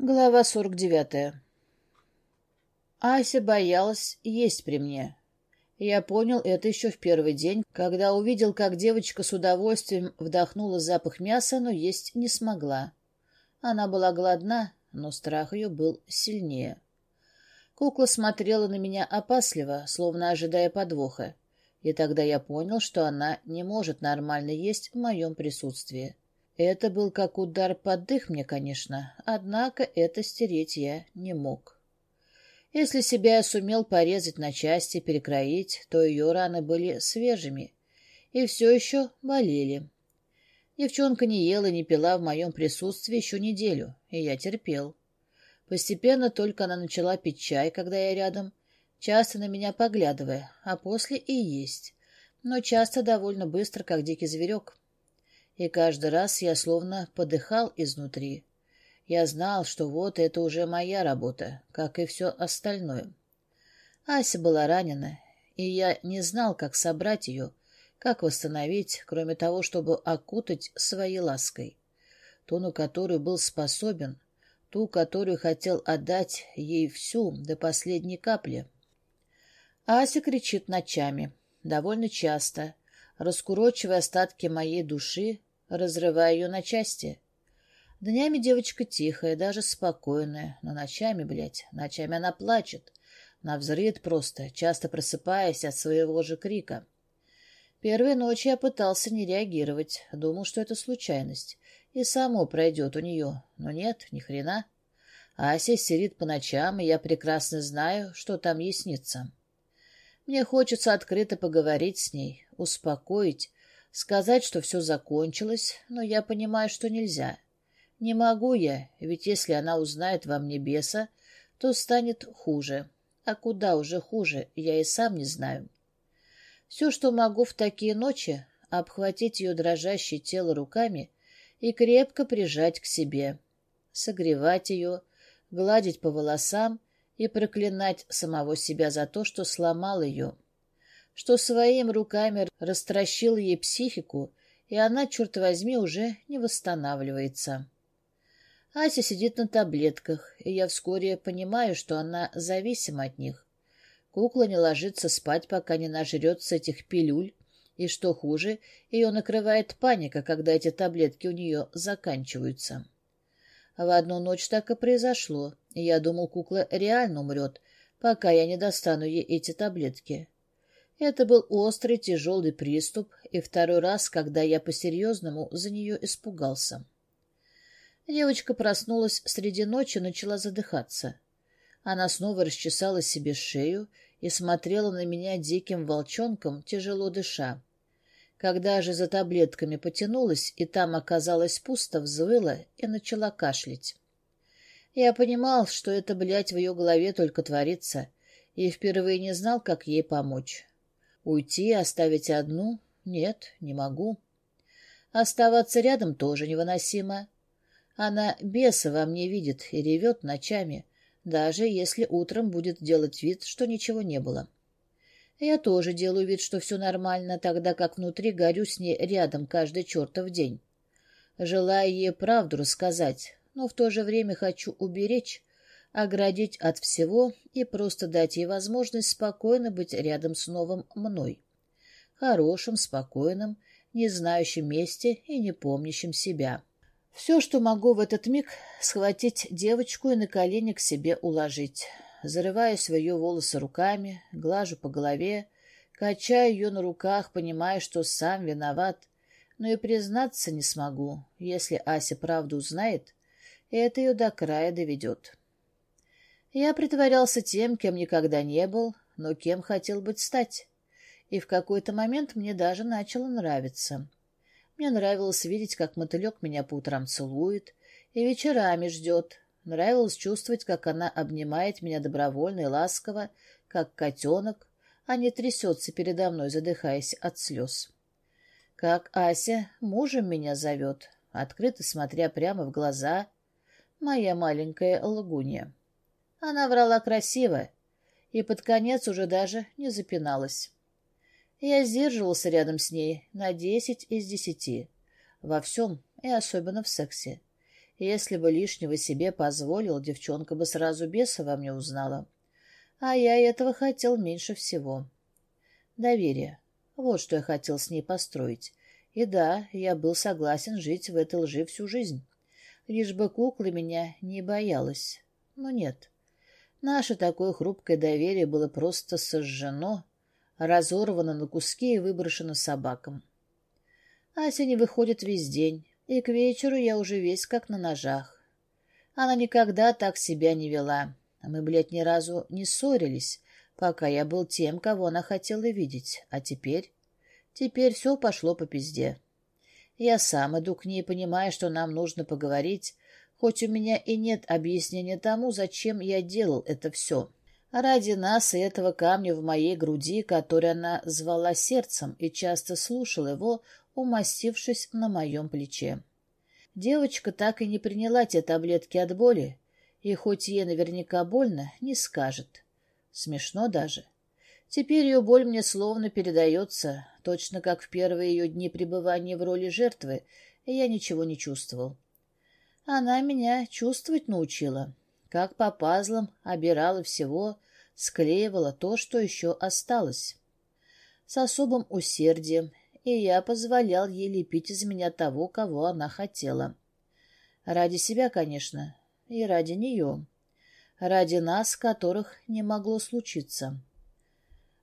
Глава сорок девятая. Ася боялась есть при мне. Я понял это еще в первый день, когда увидел, как девочка с удовольствием вдохнула запах мяса, но есть не смогла. Она была голодна, но страх ее был сильнее. Кукла смотрела на меня опасливо, словно ожидая подвоха, и тогда я понял, что она не может нормально есть в моем присутствии. Это был как удар под дых мне, конечно, однако это стереть я не мог. Если себя я сумел порезать на части, перекроить, то ее раны были свежими и все еще болели. Девчонка не ела и не пила в моем присутствии еще неделю, и я терпел. Постепенно только она начала пить чай, когда я рядом, часто на меня поглядывая, а после и есть, но часто довольно быстро, как дикий зверек и каждый раз я словно подыхал изнутри. Я знал, что вот это уже моя работа, как и все остальное. Ася была ранена, и я не знал, как собрать ее, как восстановить, кроме того, чтобы окутать своей лаской. Ту, на которую был способен, ту, которую хотел отдать ей всю, до последней капли. Ася кричит ночами, довольно часто, раскурочивая остатки моей души, разрывая ее на части. Днями девочка тихая, даже спокойная, но ночами, блядь, ночами она плачет. Навзрыд просто, часто просыпаясь от своего же крика. Первые ночи я пытался не реагировать, думал, что это случайность, и само пройдет у нее, но нет, ни хрена. Ася сидит по ночам, и я прекрасно знаю, что там ей снится. Мне хочется открыто поговорить с ней, успокоить, Сказать, что все закончилось, но я понимаю, что нельзя. Не могу я, ведь если она узнает во мне беса, то станет хуже. А куда уже хуже, я и сам не знаю. Все, что могу в такие ночи, обхватить ее дрожащее тело руками и крепко прижать к себе, согревать ее, гладить по волосам и проклинать самого себя за то, что сломал ее что своими руками растращил ей психику, и она, черт возьми, уже не восстанавливается. Ася сидит на таблетках, и я вскоре понимаю, что она зависима от них. Кукла не ложится спать, пока не нажрется этих пилюль, и, что хуже, ее накрывает паника, когда эти таблетки у нее заканчиваются. В одну ночь так и произошло, и я думал, кукла реально умрет, пока я не достану ей эти таблетки. Это был острый, тяжелый приступ, и второй раз, когда я по-серьезному за нее испугался. Девочка проснулась среди ночи, начала задыхаться. Она снова расчесала себе шею и смотрела на меня диким волчонком, тяжело дыша. Когда же за таблетками потянулась, и там оказалось пусто, взвыла и начала кашлять. Я понимал, что это, блядь, в ее голове только творится, и впервые не знал, как ей помочь. Уйти, оставить одну? Нет, не могу. Оставаться рядом тоже невыносимо. Она беса во мне видит и ревет ночами, даже если утром будет делать вид, что ничего не было. Я тоже делаю вид, что все нормально, тогда как внутри горю с ней рядом каждый чертов день. Желаю ей правду рассказать, но в то же время хочу уберечь, оградить от всего и просто дать ей возможность спокойно быть рядом с новым мной. Хорошим, спокойным, не знающим месте и не помнящим себя. Все, что могу в этот миг, схватить девочку и на колени к себе уложить. Зарываюсь в ее волосы руками, глажу по голове, качаю ее на руках, понимая, что сам виноват, но и признаться не смогу. Если Ася правду узнает, это ее до края доведет. Я притворялся тем, кем никогда не был, но кем хотел быть стать. И в какой-то момент мне даже начало нравиться. Мне нравилось видеть, как мотылек меня по утрам целует и вечерами ждет. Нравилось чувствовать, как она обнимает меня добровольно и ласково, как котенок, а не трясется передо мной, задыхаясь от слез. Как Ася мужем меня зовет, открыто смотря прямо в глаза, моя маленькая лгунья. Она врала красиво и под конец уже даже не запиналась. Я сдерживался рядом с ней на десять из десяти. Во всем и особенно в сексе. Если бы лишнего себе позволил, девчонка бы сразу беса во мне узнала. А я этого хотел меньше всего. Доверие. Вот что я хотел с ней построить. И да, я был согласен жить в этой лжи всю жизнь. Лишь бы кукла меня не боялась. Но нет. Наше такое хрупкое доверие было просто сожжено, разорвано на куски и выброшено собакам. Ася не выходит весь день, и к вечеру я уже весь как на ножах. Она никогда так себя не вела. Мы, блядь, ни разу не ссорились, пока я был тем, кого она хотела видеть. А теперь... Теперь все пошло по пизде. Я сам иду к ней, понимая, что нам нужно поговорить, хоть у меня и нет объяснения тому, зачем я делал это все. Ради нас и этого камня в моей груди, который она звала сердцем и часто слушала его, умастившись на моем плече. Девочка так и не приняла те таблетки от боли, и хоть ей наверняка больно, не скажет. Смешно даже. Теперь ее боль мне словно передается, точно как в первые ее дни пребывания в роли жертвы, я ничего не чувствовал. Она меня чувствовать научила, как по пазлам обирала всего, склеивала то, что еще осталось. С особым усердием и я позволял ей лепить из меня того, кого она хотела. Ради себя, конечно, и ради нее. Ради нас, которых не могло случиться.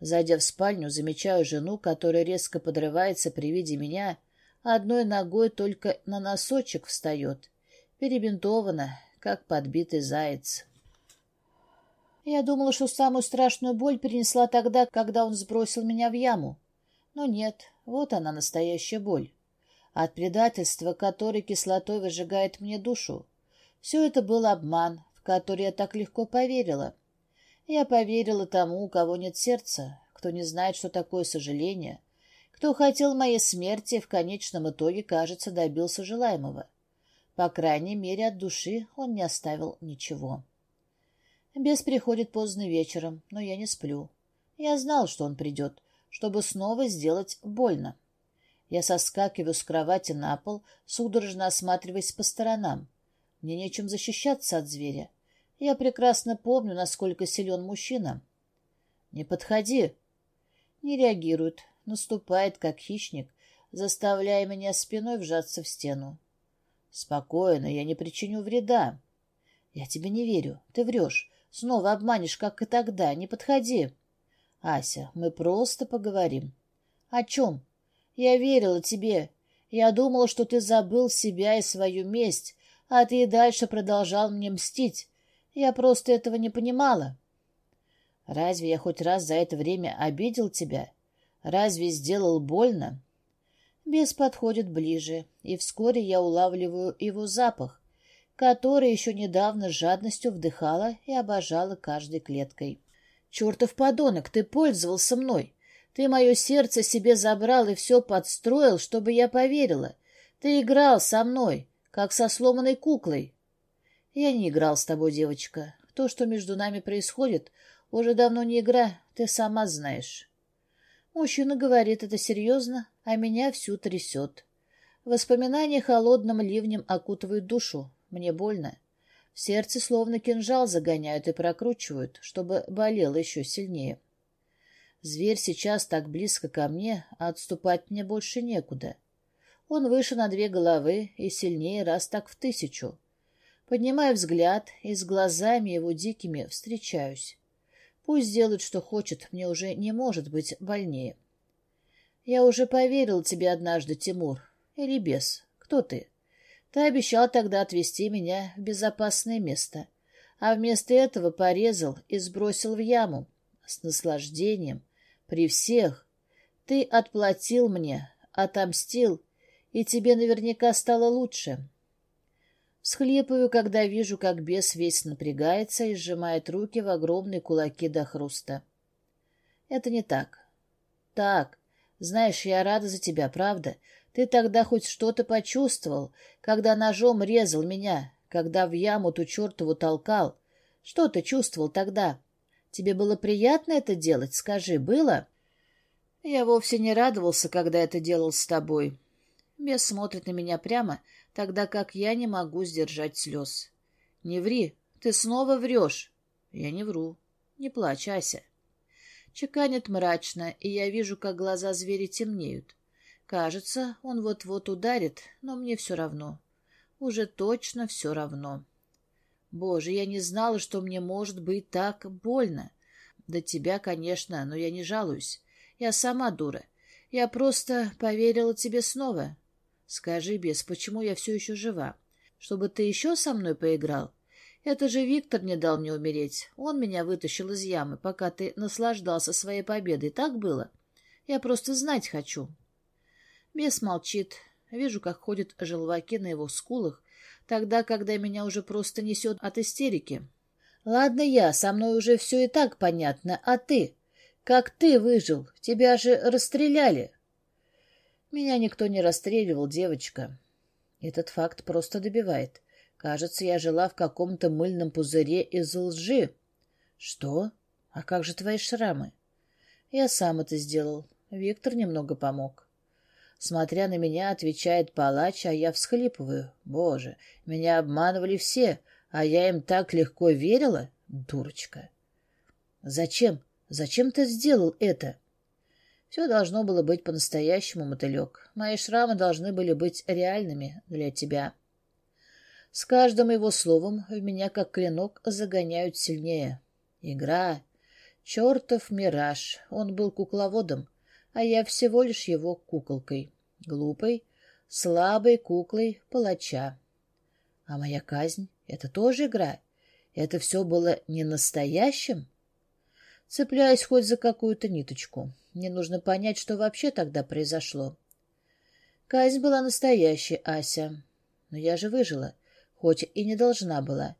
Зайдя в спальню, замечаю жену, которая резко подрывается при виде меня, одной ногой только на носочек встает, перебинтована, как подбитый заяц. Я думала, что самую страшную боль перенесла тогда, когда он сбросил меня в яму. Но нет, вот она, настоящая боль. От предательства, который кислотой выжигает мне душу. Все это был обман, в который я так легко поверила. Я поверила тому, у кого нет сердца, кто не знает, что такое сожаление, кто хотел моей смерти, в конечном итоге, кажется, добился желаемого. По крайней мере, от души он не оставил ничего. Бес приходит поздно вечером, но я не сплю. Я знал, что он придет, чтобы снова сделать больно. Я соскакиваю с кровати на пол, судорожно осматриваясь по сторонам. Мне нечем защищаться от зверя. Я прекрасно помню, насколько силен мужчина. «Не подходи!» Не реагирует, наступает, как хищник, заставляя меня спиной вжаться в стену. «Спокойно, я не причиню вреда». «Я тебе не верю. Ты врешь. Снова обманешь, как и тогда. Не подходи». Ася, мы просто поговорим. О чем? Я верила тебе. Я думала, что ты забыл себя и свою месть, а ты и дальше продолжал мне мстить. Я просто этого не понимала. Разве я хоть раз за это время обидел тебя? Разве сделал больно? Бес подходит ближе, и вскоре я улавливаю его запах, который еще недавно с жадностью вдыхала и обожала каждой клеткой. Чертов подонок, ты пользовался мной. Ты мое сердце себе забрал и все подстроил, чтобы я поверила. Ты играл со мной, как со сломанной куклой. Я не играл с тобой, девочка. То, что между нами происходит, уже давно не игра, ты сама знаешь. Мужчина говорит это серьезно, а меня всю трясет. Воспоминания холодным ливнем окутывают душу. Мне больно. В сердце словно кинжал загоняют и прокручивают, чтобы болело еще сильнее. Зверь сейчас так близко ко мне, а отступать мне больше некуда. Он выше на две головы и сильнее раз так в тысячу. Поднимаю взгляд и с глазами его дикими встречаюсь. Пусть делает, что хочет, мне уже не может быть больнее. Я уже поверил тебе однажды, Тимур. Или без. Кто ты? Ты обещал тогда отвезти меня в безопасное место, а вместо этого порезал и сбросил в яму. С наслаждением. При всех. Ты отплатил мне, отомстил, и тебе наверняка стало лучше. Всхлипываю, когда вижу, как бес весь напрягается и сжимает руки в огромные кулаки до хруста. Это не так. Так. Знаешь, я рада за тебя, правда? Ты тогда хоть что-то почувствовал, когда ножом резал меня, когда в яму ту чертову толкал? Что ты чувствовал тогда? Тебе было приятно это делать, скажи, было? Я вовсе не радовался, когда это делал с тобой. Бес смотрит на меня прямо, тогда как я не могу сдержать слез. Не ври, ты снова врешь. Я не вру. Не плачь, Ася. Чеканит мрачно, и я вижу, как глаза зверя темнеют. Кажется, он вот-вот ударит, но мне все равно. Уже точно все равно. Боже, я не знала, что мне может быть так больно. До тебя, конечно, но я не жалуюсь. Я сама дура. Я просто поверила тебе снова. Скажи, бес, почему я все еще жива? Чтобы ты еще со мной поиграл? Это же Виктор не дал мне умереть. Он меня вытащил из ямы, пока ты наслаждался своей победой. Так было? Я просто знать хочу. Бес молчит. Вижу, как ходят желваки на его скулах, тогда, когда меня уже просто несет от истерики. Ладно я, со мной уже все и так понятно, а ты? Как ты выжил? Тебя же расстреляли. Меня никто не расстреливал, девочка. Этот факт просто добивает. Кажется, я жила в каком-то мыльном пузыре из лжи. Что? А как же твои шрамы? Я сам это сделал. Виктор немного помог. Смотря на меня, отвечает палач, а я всхлипываю. Боже, меня обманывали все, а я им так легко верила? Дурочка. Зачем? Зачем ты сделал это? Все должно было быть по-настоящему, мотылек. Мои шрамы должны были быть реальными для тебя. С каждым его словом в меня, как клинок, загоняют сильнее. Игра. Чертов мираж. Он был кукловодом, а я всего лишь его куколкой. Глупой, слабой куклой палача. А моя казнь — это тоже игра? Это все было не настоящим? Цепляюсь хоть за какую-то ниточку. Мне нужно понять, что вообще тогда произошло. Казнь была настоящей, Ася. Но я же выжила хоть и не должна была.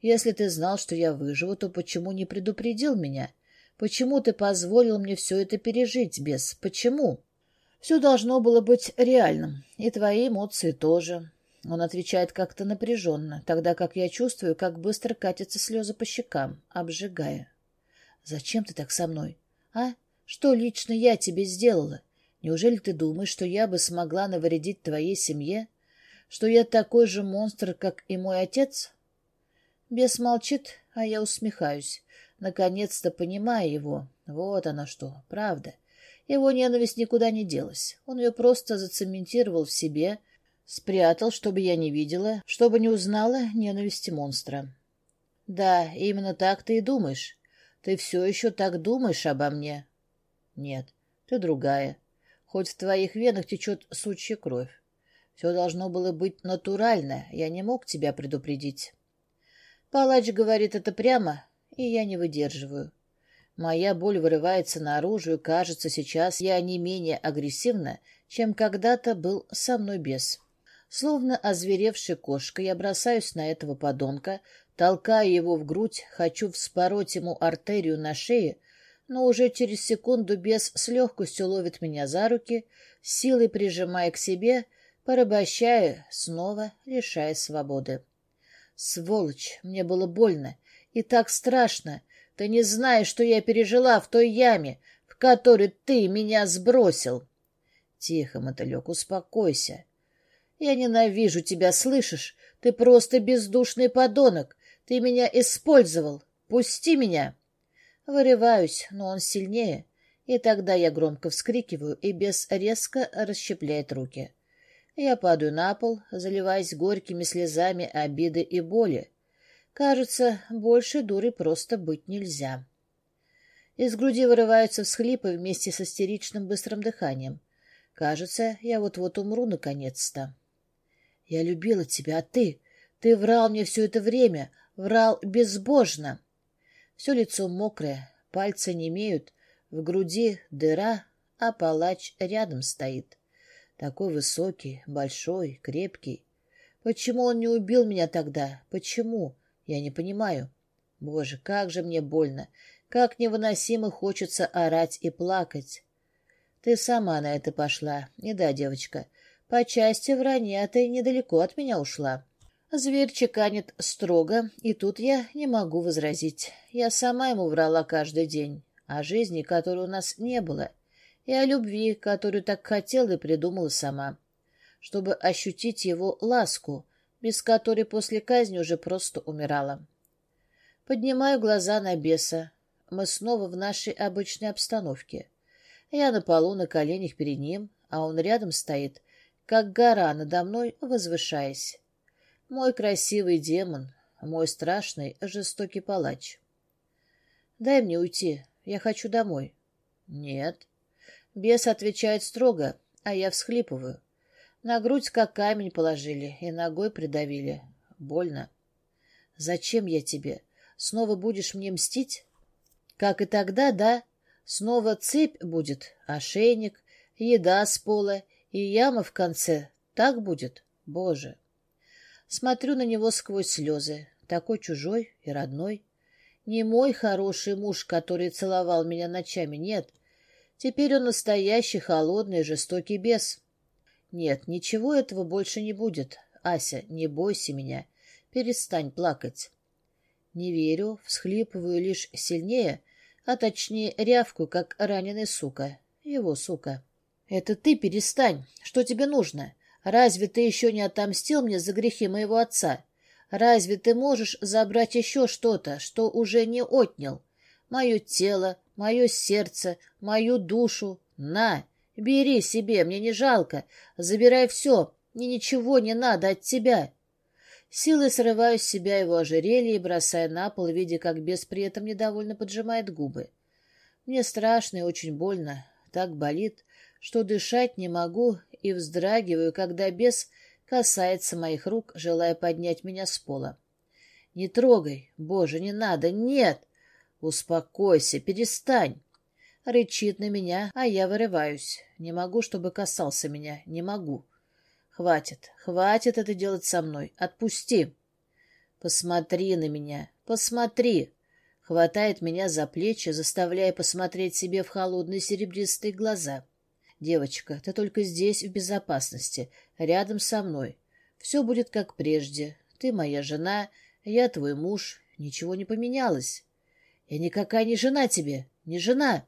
Если ты знал, что я выживу, то почему не предупредил меня? Почему ты позволил мне все это пережить, без? Почему? Все должно было быть реальным, и твои эмоции тоже. Он отвечает как-то напряженно, тогда как я чувствую, как быстро катятся слезы по щекам, обжигая. Зачем ты так со мной? А? Что лично я тебе сделала? Неужели ты думаешь, что я бы смогла навредить твоей семье? Что я такой же монстр, как и мой отец? Бес молчит, а я усмехаюсь. Наконец-то понимаю его. Вот она что, правда. Его ненависть никуда не делась. Он ее просто зацементировал в себе, спрятал, чтобы я не видела, чтобы не узнала ненависти монстра. Да, именно так ты и думаешь. Ты все еще так думаешь обо мне? Нет, ты другая. Хоть в твоих венах течет сучья кровь. Все должно было быть натурально, я не мог тебя предупредить. Палач говорит это прямо, и я не выдерживаю. Моя боль вырывается наружу, и кажется, сейчас я не менее агрессивна, чем когда-то был со мной бес. Словно озверевшая кошка, я бросаюсь на этого подонка, толкаю его в грудь, хочу вспороть ему артерию на шее, но уже через секунду бес с легкостью ловит меня за руки, силой прижимая к себе — порабощая, снова лишая свободы. Сволочь, мне было больно и так страшно. Ты не знаешь, что я пережила в той яме, в которой ты меня сбросил. Тихо, мотылек, успокойся. Я ненавижу тебя, слышишь? Ты просто бездушный подонок. Ты меня использовал. Пусти меня. Вырываюсь, но он сильнее, и тогда я громко вскрикиваю и без резко расщепляет руки. Я падаю на пол, заливаясь горькими слезами обиды и боли. Кажется, больше дурой просто быть нельзя. Из груди вырываются всхлипы вместе с истеричным быстрым дыханием. Кажется, я вот-вот умру наконец-то. Я любила тебя, а ты? Ты врал мне все это время, врал безбожно. Все лицо мокрое, пальцы не имеют, в груди дыра, а палач рядом стоит. Такой высокий, большой, крепкий. Почему он не убил меня тогда? Почему? Я не понимаю. Боже, как же мне больно. Как невыносимо хочется орать и плакать. Ты сама на это пошла. Не да, девочка. По части вранья ты недалеко от меня ушла. Зверь чеканит строго, и тут я не могу возразить. Я сама ему врала каждый день. О жизни, которой у нас не было — и о любви, которую так хотела и придумала сама. чтобы ощутить его ласку, без которой после казни уже просто умирала. Поднимаю глаза на беса. Мы снова в нашей обычной обстановке. Я на полу на коленях перед ним, а он рядом стоит, как гора надо мной, возвышаясь. Мой красивый демон, мой страшный, жестокий палач. «Дай мне уйти, я хочу домой». «Нет». Бес отвечает строго, а я всхлипываю. На грудь как камень положили и ногой придавили. Больно. «Зачем я тебе? Снова будешь мне мстить?» «Как и тогда, да. Снова цепь будет, ошейник, еда с пола и яма в конце. Так будет? Боже!» Смотрю на него сквозь слезы. Такой чужой и родной. Не мой хороший муж, который целовал меня ночами, нет. Теперь он настоящий, холодный, жестокий бес. Нет, ничего этого больше не будет. Ася, не бойся меня. Перестань плакать. Не верю, всхлипываю лишь сильнее, а точнее рявку, как раненый сука. Его сука. Это ты перестань. Что тебе нужно? Разве ты еще не отомстил мне за грехи моего отца? Разве ты можешь забрать еще что-то, что уже не отнял? Мое тело, мое сердце, мою душу. На, бери себе, мне не жалко. Забирай все, мне ничего не надо от тебя. Силой срываю с себя его ожерелье и бросаю на пол, видя, как бес при этом недовольно поджимает губы. Мне страшно и очень больно. Так болит, что дышать не могу и вздрагиваю, когда бес касается моих рук, желая поднять меня с пола. «Не трогай! Боже, не надо! Нет!» «Успокойся, перестань!» Рычит на меня, а я вырываюсь. Не могу, чтобы касался меня. Не могу. Хватит, хватит это делать со мной. Отпусти. Посмотри на меня, посмотри. Хватает меня за плечи, заставляя посмотреть себе в холодные серебристые глаза. «Девочка, ты только здесь в безопасности, рядом со мной. Все будет как прежде. Ты моя жена, я твой муж. Ничего не поменялось. Я никакая не жена тебе, не жена».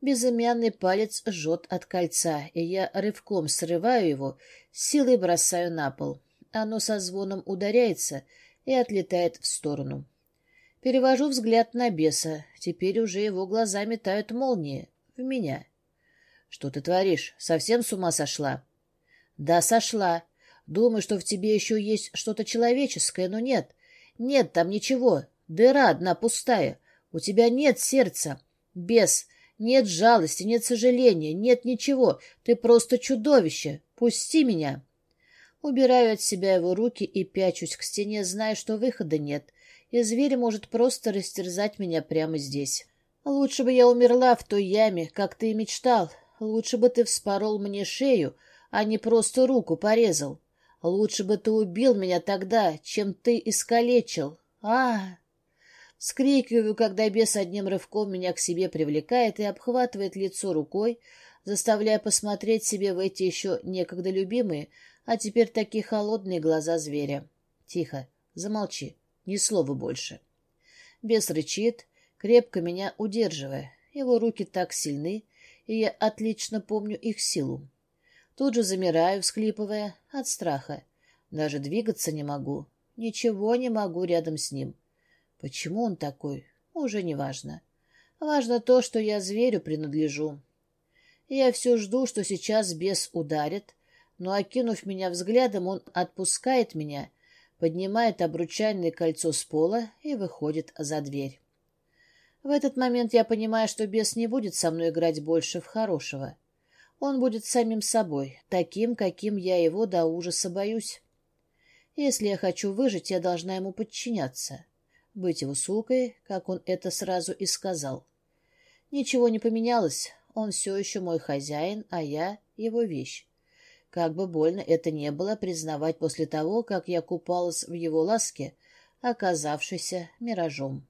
Безымянный палец жжет от кольца, и я рывком срываю его, силой бросаю на пол. Оно со звоном ударяется и отлетает в сторону. Перевожу взгляд на беса. Теперь уже его глаза метают молнии. В меня. «Что ты творишь? Совсем с ума сошла?» «Да, сошла. Думаю, что в тебе еще есть что-то человеческое, но нет. Нет там ничего. Дыра одна пустая. У тебя нет сердца. Без. Нет жалости, нет сожаления, нет ничего. Ты просто чудовище. Пусти меня». Убираю от себя его руки и пячусь к стене, зная, что выхода нет, и зверь может просто растерзать меня прямо здесь. Лучше бы я умерла в той яме, как ты и мечтал, Лучше бы ты вспорол мне шею, а не просто руку порезал. Лучше бы ты убил меня тогда, чем ты искалечил. А, Скрикиваю, когда бес одним рывком меня к себе привлекает и обхватывает лицо рукой, заставляя посмотреть себе в эти еще некогда любимые, а теперь такие холодные глаза зверя. Тихо, замолчи, ни слова больше. Бес рычит, крепко меня удерживая. Его руки так сильны, и я отлично помню их силу. Тут же замираю, всхлипывая от страха. Даже двигаться не могу. Ничего не могу рядом с ним. Почему он такой? Уже не важно. Важно то, что я зверю принадлежу. Я все жду, что сейчас бес ударит, но, окинув меня взглядом, он отпускает меня, поднимает обручальное кольцо с пола и выходит за дверь. В этот момент я понимаю, что бес не будет со мной играть больше в хорошего. Он будет самим собой, таким, каким я его до ужаса боюсь. Если я хочу выжить, я должна ему подчиняться. Быть его сукой, как он это сразу и сказал. Ничего не поменялось. Он все еще мой хозяин, а я его вещь. Как бы больно это не было признавать после того, как я купалась в его ласке, оказавшейся миражом.